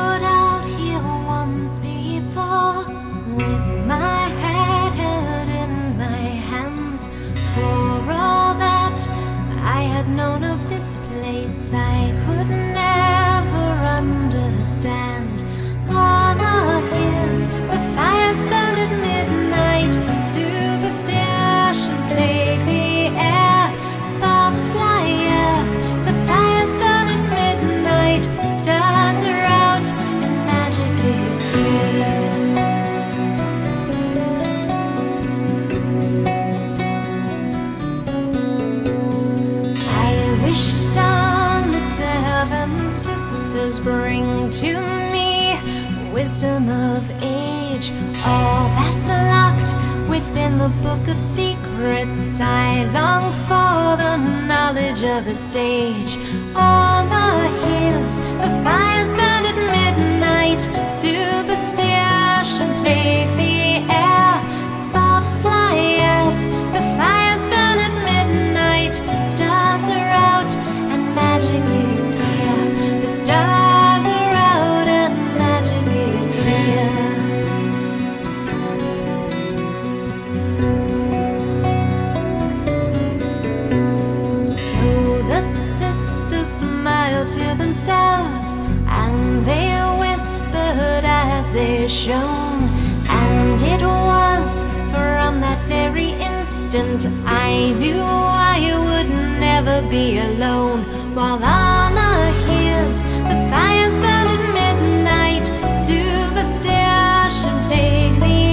stood out here once before with my head held in my hands. For all that I had known of this place, I could never. Wisdom of age, all that's locked within the book of secrets. I long for the knowledge of a sage. On the hills, the fires burned at midnight. Superstition plagued the air. Sparks fly as the fires burn at midnight. Stars are out and magic is here. The stars smiled to themselves, and they whispered as they shone. And it was from that very instant I knew I would never be alone. While on the hills, the fires burned at midnight, superstition plagued.